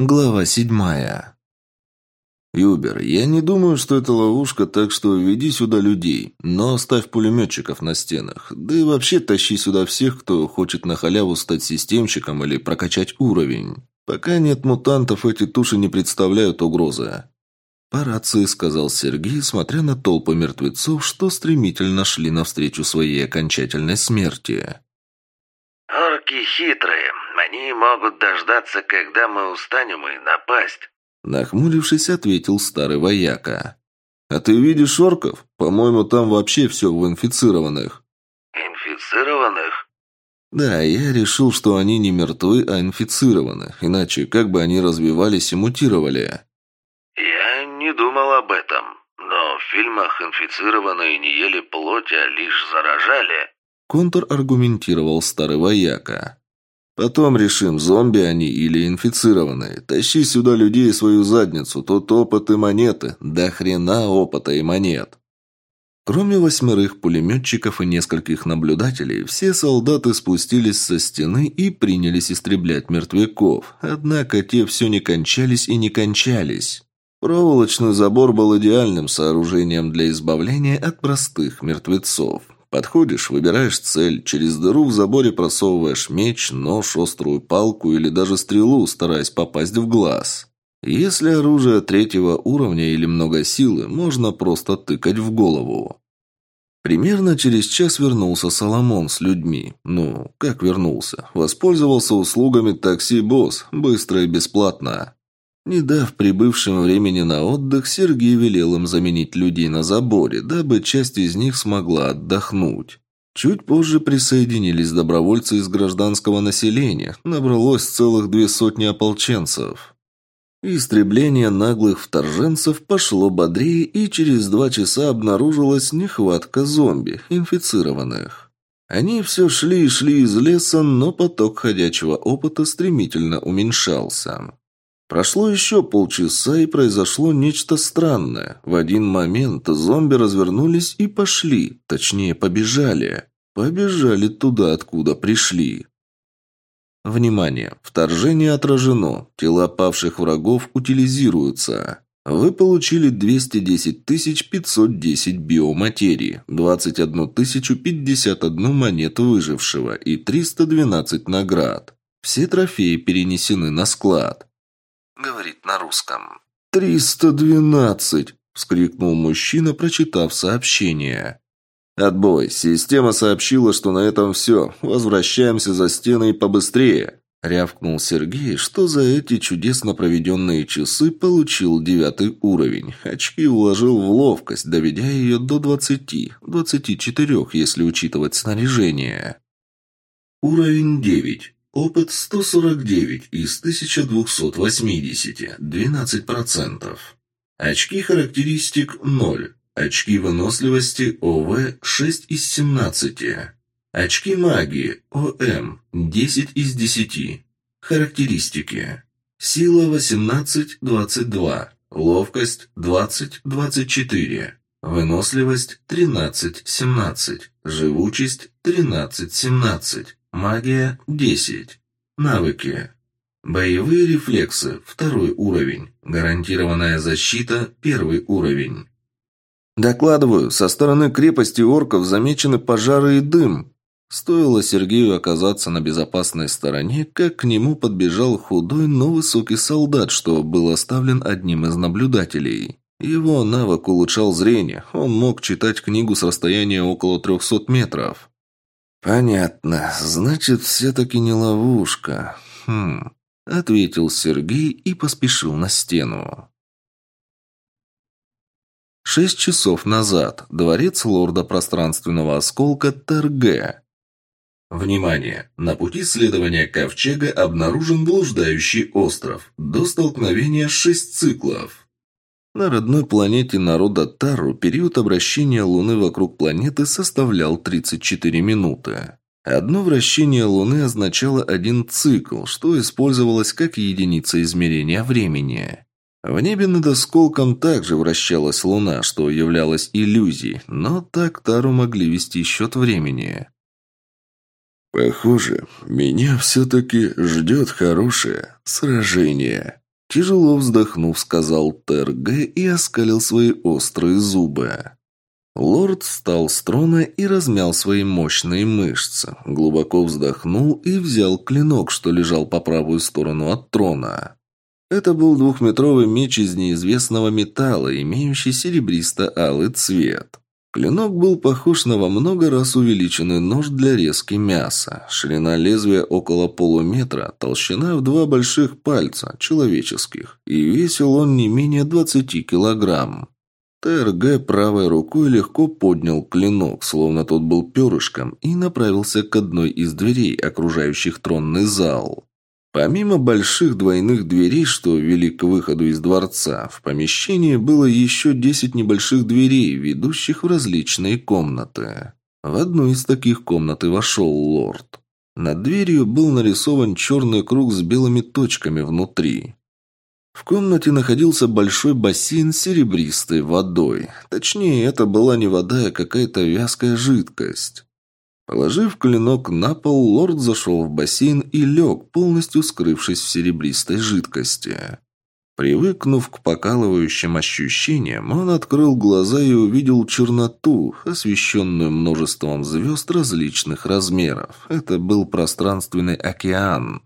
Глава седьмая. «Юбер, я не думаю, что это ловушка, так что веди сюда людей, но оставь пулеметчиков на стенах. Да и вообще тащи сюда всех, кто хочет на халяву стать системщиком или прокачать уровень. Пока нет мутантов, эти туши не представляют угрозы». По рации сказал Сергей, смотря на толпы мертвецов, что стремительно шли навстречу своей окончательной смерти. «Орки хитрые, они могут дождаться, когда мы устанем и напасть». Нахмурившись, ответил старый вояка. «А ты видишь орков? По-моему, там вообще все в инфицированных». «Инфицированных?» «Да, я решил, что они не мертвы, а инфицированы. Иначе как бы они развивались и мутировали?» «Я не думал об этом. Но в фильмах инфицированные не ели плоть, а лишь заражали». Контур аргументировал старый вояка. Потом решим, зомби они или инфицированные. Тащи сюда людей свою задницу, тут опыт и монеты. Да хрена опыта и монет. Кроме восьмерых пулеметчиков и нескольких наблюдателей, все солдаты спустились со стены и принялись истреблять мертвяков. Однако те все не кончались и не кончались. Проволочный забор был идеальным сооружением для избавления от простых мертвецов. Подходишь, выбираешь цель, через дыру в заборе просовываешь меч, нож, острую палку или даже стрелу, стараясь попасть в глаз. Если оружие третьего уровня или много силы, можно просто тыкать в голову. Примерно через час вернулся Соломон с людьми. Ну, как вернулся? Воспользовался услугами такси-босс, быстро и бесплатно. Не дав прибывшим времени на отдых, Сергей велел им заменить людей на заборе, дабы часть из них смогла отдохнуть. Чуть позже присоединились добровольцы из гражданского населения, набралось целых две сотни ополченцев. Истребление наглых вторженцев пошло бодрее, и через два часа обнаружилась нехватка зомби, инфицированных. Они все шли и шли из леса, но поток ходячего опыта стремительно уменьшался. Прошло еще полчаса, и произошло нечто странное. В один момент зомби развернулись и пошли, точнее, побежали. Побежали туда, откуда пришли. Внимание! Вторжение отражено. Тела павших врагов утилизируются. Вы получили 210 510 биоматерии, 21 051 монету выжившего и 312 наград. Все трофеи перенесены на склад говорит на русском. «Триста двенадцать!» – вскрикнул мужчина, прочитав сообщение. «Отбой. Система сообщила, что на этом все. Возвращаемся за стены и побыстрее!» – рявкнул Сергей, что за эти чудесно проведенные часы получил девятый уровень. Очки вложил в ловкость, доведя ее до двадцати, двадцати четырех, если учитывать снаряжение. Уровень девять. Опыт 149 из 1280, 12%. Очки характеристик 0. Очки выносливости ОВ 6 из 17. Очки магии ОМ 10 из 10. Характеристики. Сила 18-22. Ловкость 20-24. Выносливость 13-17. Живучесть 13-17. Магия – 10. Навыки. Боевые рефлексы – второй уровень. Гарантированная защита – первый уровень. «Докладываю, со стороны крепости орков замечены пожары и дым». Стоило Сергею оказаться на безопасной стороне, как к нему подбежал худой, но высокий солдат, что был оставлен одним из наблюдателей. Его навык улучшал зрение, он мог читать книгу с расстояния около 300 метров. «Понятно. Значит, все-таки не ловушка. Хм...» — ответил Сергей и поспешил на стену. Шесть часов назад. Дворец лорда пространственного осколка Терге. Внимание! На пути следования Ковчега обнаружен блуждающий остров. До столкновения шесть циклов. На родной планете народа Тару период обращения Луны вокруг планеты составлял 34 минуты. Одно вращение Луны означало один цикл, что использовалось как единица измерения времени. В небе над осколком также вращалась Луна, что являлось иллюзией, но так Тару могли вести счет времени. «Похоже, меня все-таки ждет хорошее сражение», Тяжело вздохнув, сказал ТРГ и оскалил свои острые зубы. Лорд встал с трона и размял свои мощные мышцы. Глубоко вздохнул и взял клинок, что лежал по правую сторону от трона. Это был двухметровый меч из неизвестного металла, имеющий серебристо-алый цвет. Клинок был похож на во много раз увеличенный нож для резки мяса. Ширина лезвия около полуметра, толщина в два больших пальца, человеческих, и весил он не менее 20 килограмм. ТРГ правой рукой легко поднял клинок, словно тот был перышком, и направился к одной из дверей, окружающих тронный зал. Помимо больших двойных дверей, что вели к выходу из дворца, в помещении было еще десять небольших дверей, ведущих в различные комнаты. В одну из таких комнат и вошел лорд. Над дверью был нарисован черный круг с белыми точками внутри. В комнате находился большой бассейн с серебристой водой. Точнее, это была не вода, а какая-то вязкая жидкость. Положив клинок на пол, лорд зашел в бассейн и лег, полностью скрывшись в серебристой жидкости. Привыкнув к покалывающим ощущениям, он открыл глаза и увидел черноту, освещенную множеством звезд различных размеров. Это был пространственный океан.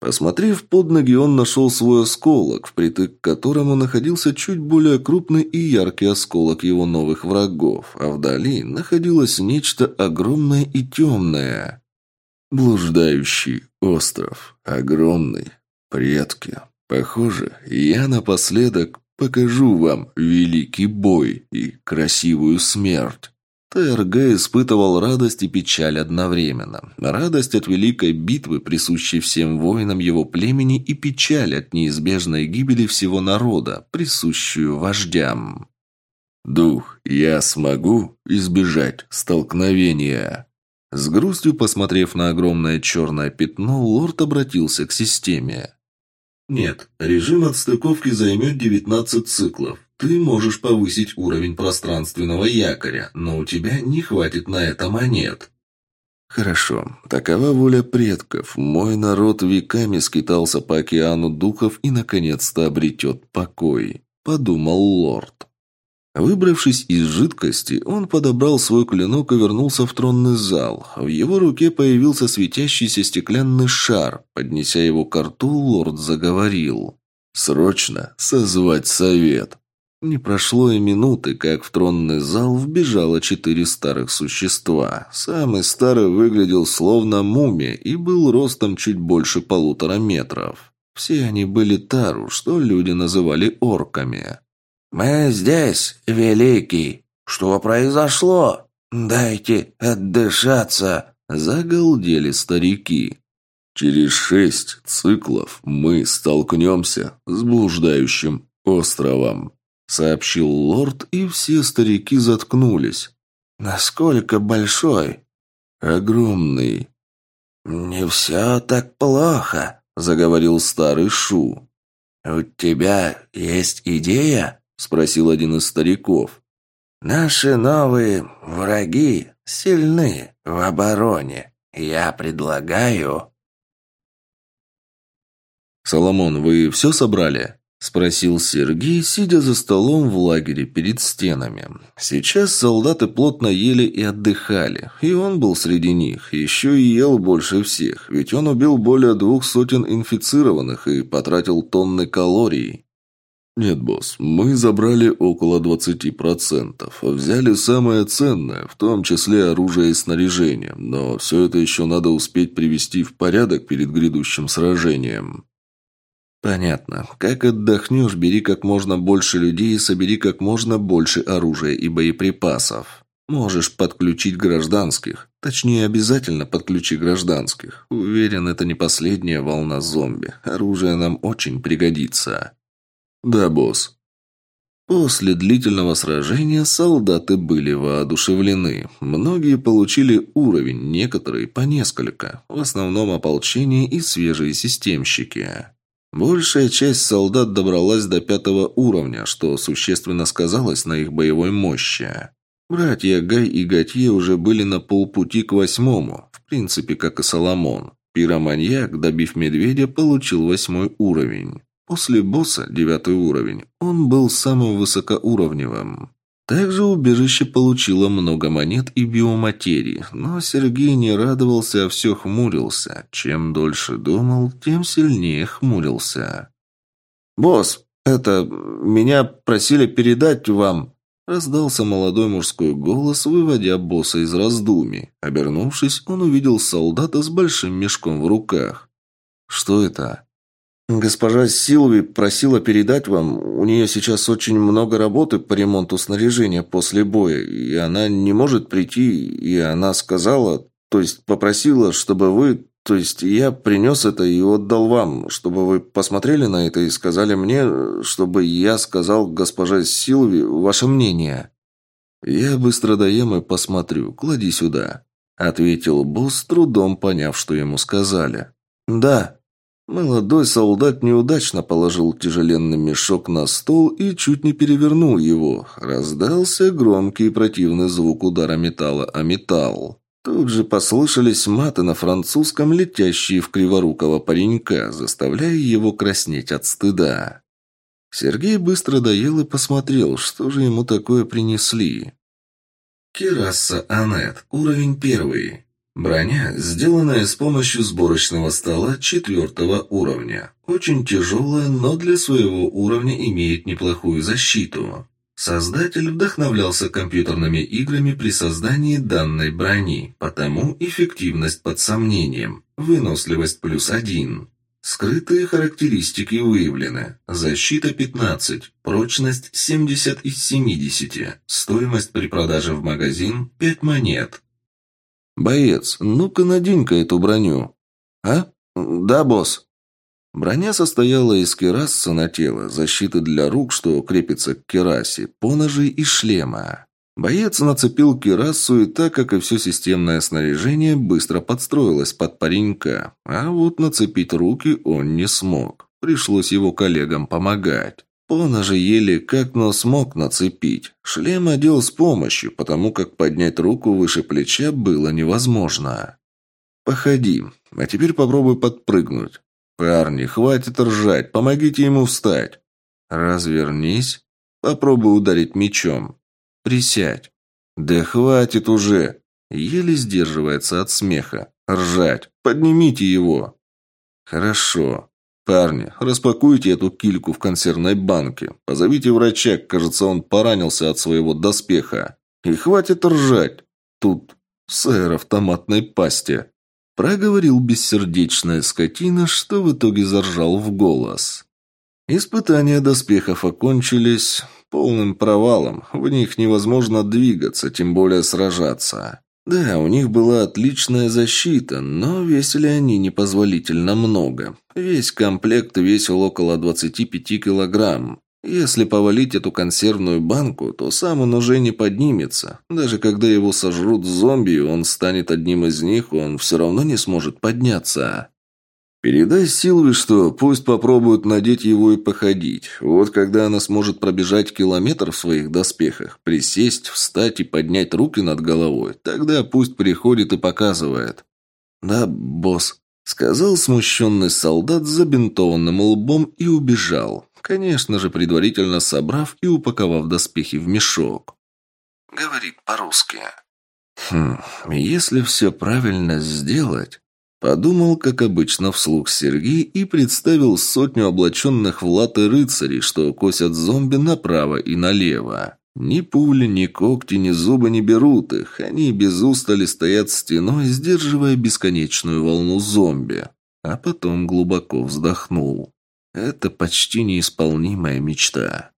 Посмотрев под ноги, он нашел свой осколок, впритык к которому находился чуть более крупный и яркий осколок его новых врагов, а вдали находилось нечто огромное и темное. Блуждающий остров. Огромный. Предки. Похоже, я напоследок покажу вам великий бой и красивую смерть. ТРГ испытывал радость и печаль одновременно. Радость от великой битвы, присущей всем воинам его племени, и печаль от неизбежной гибели всего народа, присущую вождям. «Дух, я смогу избежать столкновения?» С грустью посмотрев на огромное черное пятно, лорд обратился к системе. «Нет, режим отстыковки займет 19 циклов. Ты можешь повысить уровень пространственного якоря, но у тебя не хватит на это монет. Хорошо, такова воля предков. Мой народ веками скитался по океану духов и наконец-то обретет покой, подумал лорд. Выбравшись из жидкости, он подобрал свой клинок и вернулся в тронный зал. В его руке появился светящийся стеклянный шар. Поднеся его к рту, лорд заговорил. «Срочно созвать совет!» Не прошло и минуты, как в тронный зал вбежало четыре старых существа. Самый старый выглядел словно мумия и был ростом чуть больше полутора метров. Все они были тару, что люди называли орками. «Мы здесь, Великий. Что произошло? Дайте отдышаться!» Загалдели старики. «Через шесть циклов мы столкнемся с блуждающим островом», сообщил лорд, и все старики заткнулись. «Насколько большой?» «Огромный». «Не все так плохо», — заговорил старый Шу. «У тебя есть идея?» — спросил один из стариков. «Наши новые враги сильны в обороне. Я предлагаю...» «Соломон, вы все собрали?» – спросил Сергей, сидя за столом в лагере перед стенами. Сейчас солдаты плотно ели и отдыхали, и он был среди них, еще и ел больше всех, ведь он убил более двух сотен инфицированных и потратил тонны калорий. «Нет, босс, мы забрали около 20%, взяли самое ценное, в том числе оружие и снаряжение, но все это еще надо успеть привести в порядок перед грядущим сражением». «Понятно. Как отдохнешь, бери как можно больше людей и собери как можно больше оружия и боеприпасов. Можешь подключить гражданских. Точнее, обязательно подключи гражданских. Уверен, это не последняя волна зомби. Оружие нам очень пригодится». «Да, босс». После длительного сражения солдаты были воодушевлены. Многие получили уровень, некоторые по несколько. В основном ополчение и свежие системщики. Большая часть солдат добралась до пятого уровня, что существенно сказалось на их боевой мощи. Братья Гай и Готье уже были на полпути к восьмому, в принципе, как и Соломон. Пироманьяк, добив медведя, получил восьмой уровень. После босса, девятый уровень, он был самым высокоуровневым. Также убежище получило много монет и биоматерии, но Сергей не радовался, а все хмурился. Чем дольше думал, тем сильнее хмурился. «Босс, это... меня просили передать вам...» Раздался молодой мужской голос, выводя босса из раздумий. Обернувшись, он увидел солдата с большим мешком в руках. «Что это?» «Госпожа Силви просила передать вам, у нее сейчас очень много работы по ремонту снаряжения после боя, и она не может прийти, и она сказала, то есть попросила, чтобы вы, то есть я принес это и отдал вам, чтобы вы посмотрели на это и сказали мне, чтобы я сказал госпоже Силви ваше мнение». «Я быстро доем и посмотрю, клади сюда», — ответил босс, трудом поняв, что ему сказали. «Да», Молодой солдат неудачно положил тяжеленный мешок на стол и чуть не перевернул его. Раздался громкий и противный звук удара металла о металл. Тут же послышались маты на французском, летящие в криворукого паренька, заставляя его краснеть от стыда. Сергей быстро доел и посмотрел, что же ему такое принесли. Кераса Анет, уровень первый. Броня, сделанная с помощью сборочного стола четвертого уровня. Очень тяжелая, но для своего уровня имеет неплохую защиту. Создатель вдохновлялся компьютерными играми при создании данной брони, потому эффективность под сомнением, выносливость плюс один. Скрытые характеристики выявлены. Защита 15, прочность 70 из 70, стоимость при продаже в магазин 5 монет. «Боец, ну-ка надень-ка эту броню». «А? Да, босс». Броня состояла из кераса на тело, защиты для рук, что крепится к керасе, поножей и шлема. Боец нацепил керасу и так, как и все системное снаряжение, быстро подстроилось под паренька. А вот нацепить руки он не смог. Пришлось его коллегам помогать. Поножи еле как, но смог нацепить. Шлем одел с помощью, потому как поднять руку выше плеча было невозможно. «Походи, а теперь попробуй подпрыгнуть. Парни, хватит ржать, помогите ему встать. Развернись, попробуй ударить мечом. Присядь. Да хватит уже!» Еле сдерживается от смеха. «Ржать! Поднимите его!» «Хорошо. «Парни, распакуйте эту кильку в консервной банке. Позовите врача, кажется, он поранился от своего доспеха. И хватит ржать. Тут сэр в томатной пасте». Проговорил бессердечная скотина, что в итоге заржал в голос. Испытания доспехов окончились полным провалом. В них невозможно двигаться, тем более сражаться. Да, у них была отличная защита, но весили они непозволительно много. Весь комплект весил около 25 килограмм. Если повалить эту консервную банку, то сам он уже не поднимется. Даже когда его сожрут зомби, он станет одним из них, он все равно не сможет подняться. Передай Силви, что пусть попробуют надеть его и походить. Вот когда она сможет пробежать километр в своих доспехах, присесть, встать и поднять руки над головой, тогда пусть приходит и показывает. «Да, босс», — сказал смущенный солдат с забинтованным лбом и убежал. Конечно же, предварительно собрав и упаковав доспехи в мешок. Говорит по-русски. Хм, если все правильно сделать... Подумал, как обычно, вслух Сергей и представил сотню облаченных в латы рыцарей, что косят зомби направо и налево. Ни пули, ни когти, ни зубы не берут их. Они без устали стоят стеной, сдерживая бесконечную волну зомби. А потом глубоко вздохнул. Это почти неисполнимая мечта.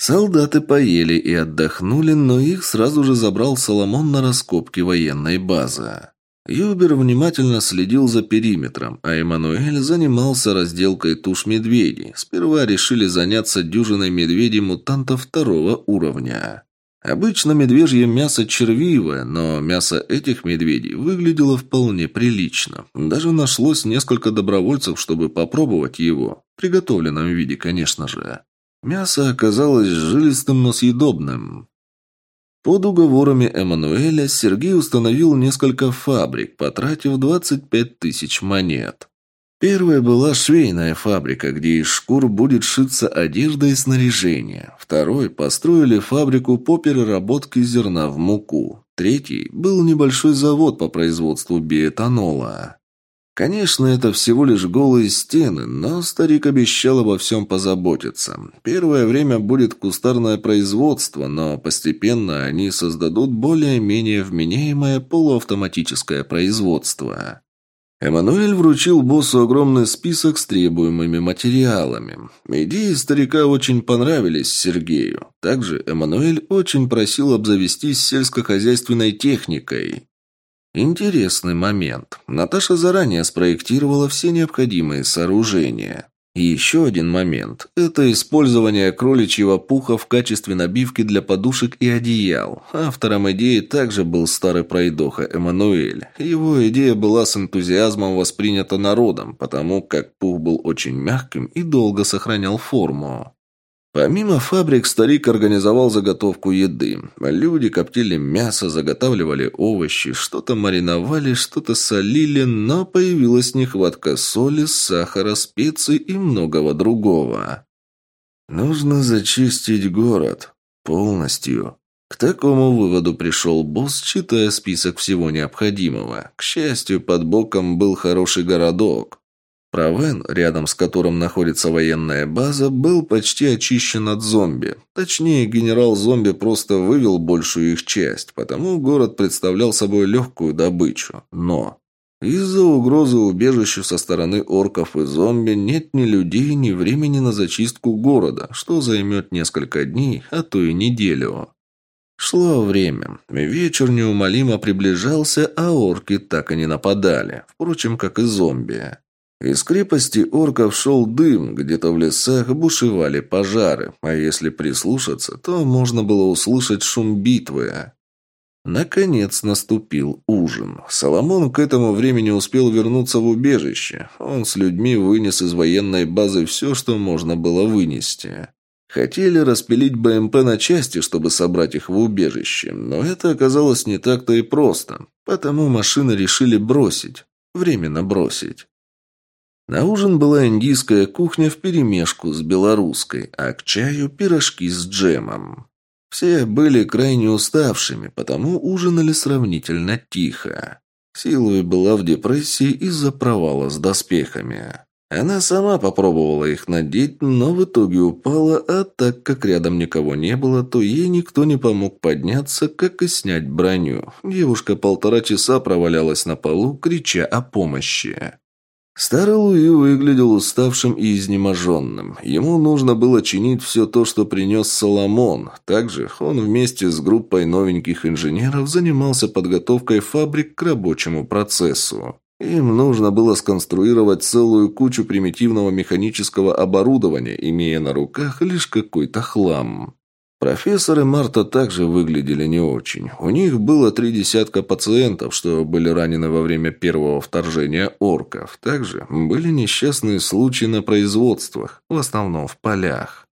Солдаты поели и отдохнули, но их сразу же забрал Соломон на раскопки военной базы. Юбер внимательно следил за периметром, а Эммануэль занимался разделкой туш медведей. Сперва решили заняться дюжиной медведей-мутантов второго уровня. Обычно медвежье мясо червивое, но мясо этих медведей выглядело вполне прилично. Даже нашлось несколько добровольцев, чтобы попробовать его. В приготовленном виде, конечно же. Мясо оказалось жилистым, но съедобным. Под уговорами Эммануэля Сергей установил несколько фабрик, потратив 25 тысяч монет. Первая была швейная фабрика, где из шкур будет шиться одежда и снаряжение. Второй построили фабрику по переработке зерна в муку. Третий был небольшой завод по производству биэтанола. Конечно, это всего лишь голые стены, но старик обещал обо всем позаботиться. Первое время будет кустарное производство, но постепенно они создадут более-менее вменяемое полуавтоматическое производство. Эммануэль вручил боссу огромный список с требуемыми материалами. Идеи старика очень понравились Сергею. Также Эммануэль очень просил обзавестись сельскохозяйственной техникой. Интересный момент. Наташа заранее спроектировала все необходимые сооружения. И еще один момент – это использование кроличьего пуха в качестве набивки для подушек и одеял. Автором идеи также был старый пройдоха Эммануэль. Его идея была с энтузиазмом воспринята народом, потому как пух был очень мягким и долго сохранял форму. Помимо фабрик, старик организовал заготовку еды. Люди коптили мясо, заготавливали овощи, что-то мариновали, что-то солили, но появилась нехватка соли, сахара, специй и многого другого. Нужно зачистить город. Полностью. К такому выводу пришел босс, читая список всего необходимого. К счастью, под боком был хороший городок. Правен, рядом с которым находится военная база, был почти очищен от зомби. Точнее, генерал-зомби просто вывел большую их часть, потому город представлял собой легкую добычу. Но из-за угрозы убежищу со стороны орков и зомби нет ни людей, ни времени на зачистку города, что займет несколько дней, а то и неделю. Шло время. Вечер неумолимо приближался, а орки так и не нападали. Впрочем, как и зомби. Из крепости орков шел дым, где-то в лесах бушевали пожары, а если прислушаться, то можно было услышать шум битвы. Наконец наступил ужин. Соломон к этому времени успел вернуться в убежище. Он с людьми вынес из военной базы все, что можно было вынести. Хотели распилить БМП на части, чтобы собрать их в убежище, но это оказалось не так-то и просто. Потому машины решили бросить. Временно бросить. На ужин была индийская кухня вперемешку с белорусской, а к чаю пирожки с джемом. Все были крайне уставшими, потому ужинали сравнительно тихо. Силуя была в депрессии из-за провала с доспехами. Она сама попробовала их надеть, но в итоге упала, а так как рядом никого не было, то ей никто не помог подняться, как и снять броню. Девушка полтора часа провалялась на полу, крича о помощи. Старый Луи выглядел уставшим и изнеможенным. Ему нужно было чинить все то, что принес Соломон. Также он вместе с группой новеньких инженеров занимался подготовкой фабрик к рабочему процессу. Им нужно было сконструировать целую кучу примитивного механического оборудования, имея на руках лишь какой-то хлам. Профессор и Марта также выглядели не очень. У них было три десятка пациентов, что были ранены во время первого вторжения орков. Также были несчастные случаи на производствах, в основном в полях.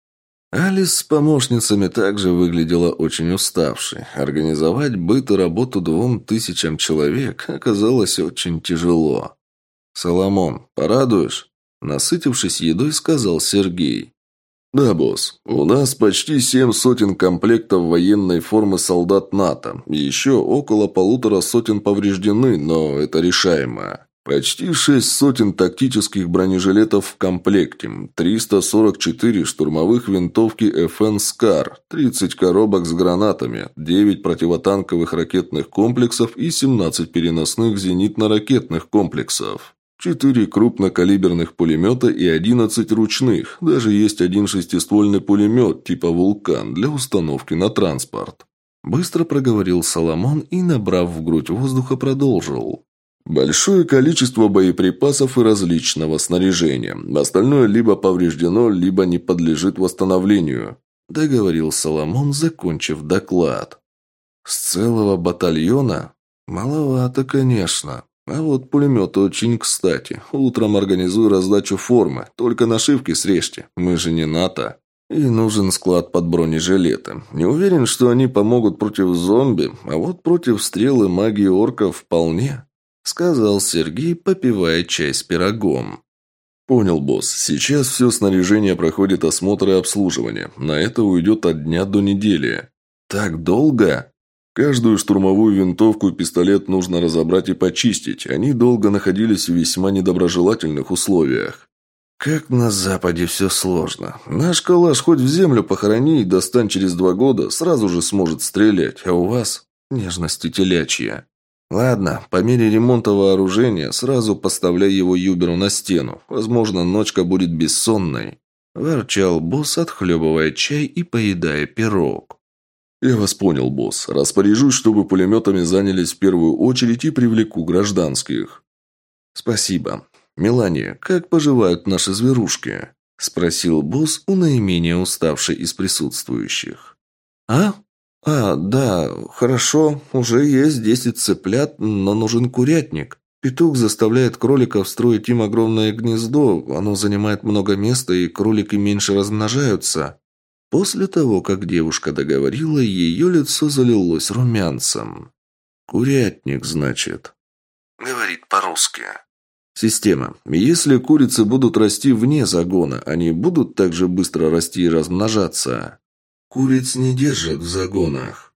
Алис с помощницами также выглядела очень уставшей. Организовать быт и работу двум тысячам человек оказалось очень тяжело. «Соломон, порадуешь?» Насытившись едой, сказал Сергей. «Да, босс. У нас почти семь сотен комплектов военной формы солдат НАТО. Еще около полутора сотен повреждены, но это решаемо. Почти шесть сотен тактических бронежилетов в комплекте, 344 штурмовых винтовки FN «Скар», 30 коробок с гранатами, 9 противотанковых ракетных комплексов и 17 переносных зенитно-ракетных комплексов. Четыре крупнокалиберных пулемета и одиннадцать ручных. Даже есть один шестиствольный пулемет типа «Вулкан» для установки на транспорт. Быстро проговорил Соломон и, набрав в грудь воздуха, продолжил. Большое количество боеприпасов и различного снаряжения. Остальное либо повреждено, либо не подлежит восстановлению. Договорил Соломон, закончив доклад. С целого батальона? Маловато, конечно. А вот пулемет очень кстати. Утром организую раздачу формы. Только нашивки срежьте. Мы же не НАТО. И нужен склад под бронежилеты. Не уверен, что они помогут против зомби, а вот против стрелы магии орков вполне. Сказал Сергей, попивая чай с пирогом. «Понял, босс. Сейчас все снаряжение проходит осмотр и обслуживание. На это уйдет от дня до недели». «Так долго?» Каждую штурмовую винтовку и пистолет нужно разобрать и почистить. Они долго находились в весьма недоброжелательных условиях. Как на Западе все сложно. Наш калаш хоть в землю похорони и достань через два года, сразу же сможет стрелять, а у вас нежности телячья. Ладно, по мере ремонта вооружения сразу поставляй его Юберу на стену. Возможно, ночка будет бессонной. Ворчал босс, отхлебывая чай и поедая пирог. «Я вас понял, босс. Распоряжусь, чтобы пулеметами занялись в первую очередь и привлеку гражданских». «Спасибо. Мелания, как поживают наши зверушки?» – спросил босс у наименее уставшей из присутствующих. «А? А, да, хорошо. Уже есть десять цыплят, но нужен курятник. Петух заставляет кроликов строить им огромное гнездо. Оно занимает много места, и кролики меньше размножаются. После того, как девушка договорила, ее лицо залилось румянцем. «Курятник, значит?» «Говорит по-русски». «Система. Если курицы будут расти вне загона, они будут также быстро расти и размножаться?» «Куриц не держат в загонах».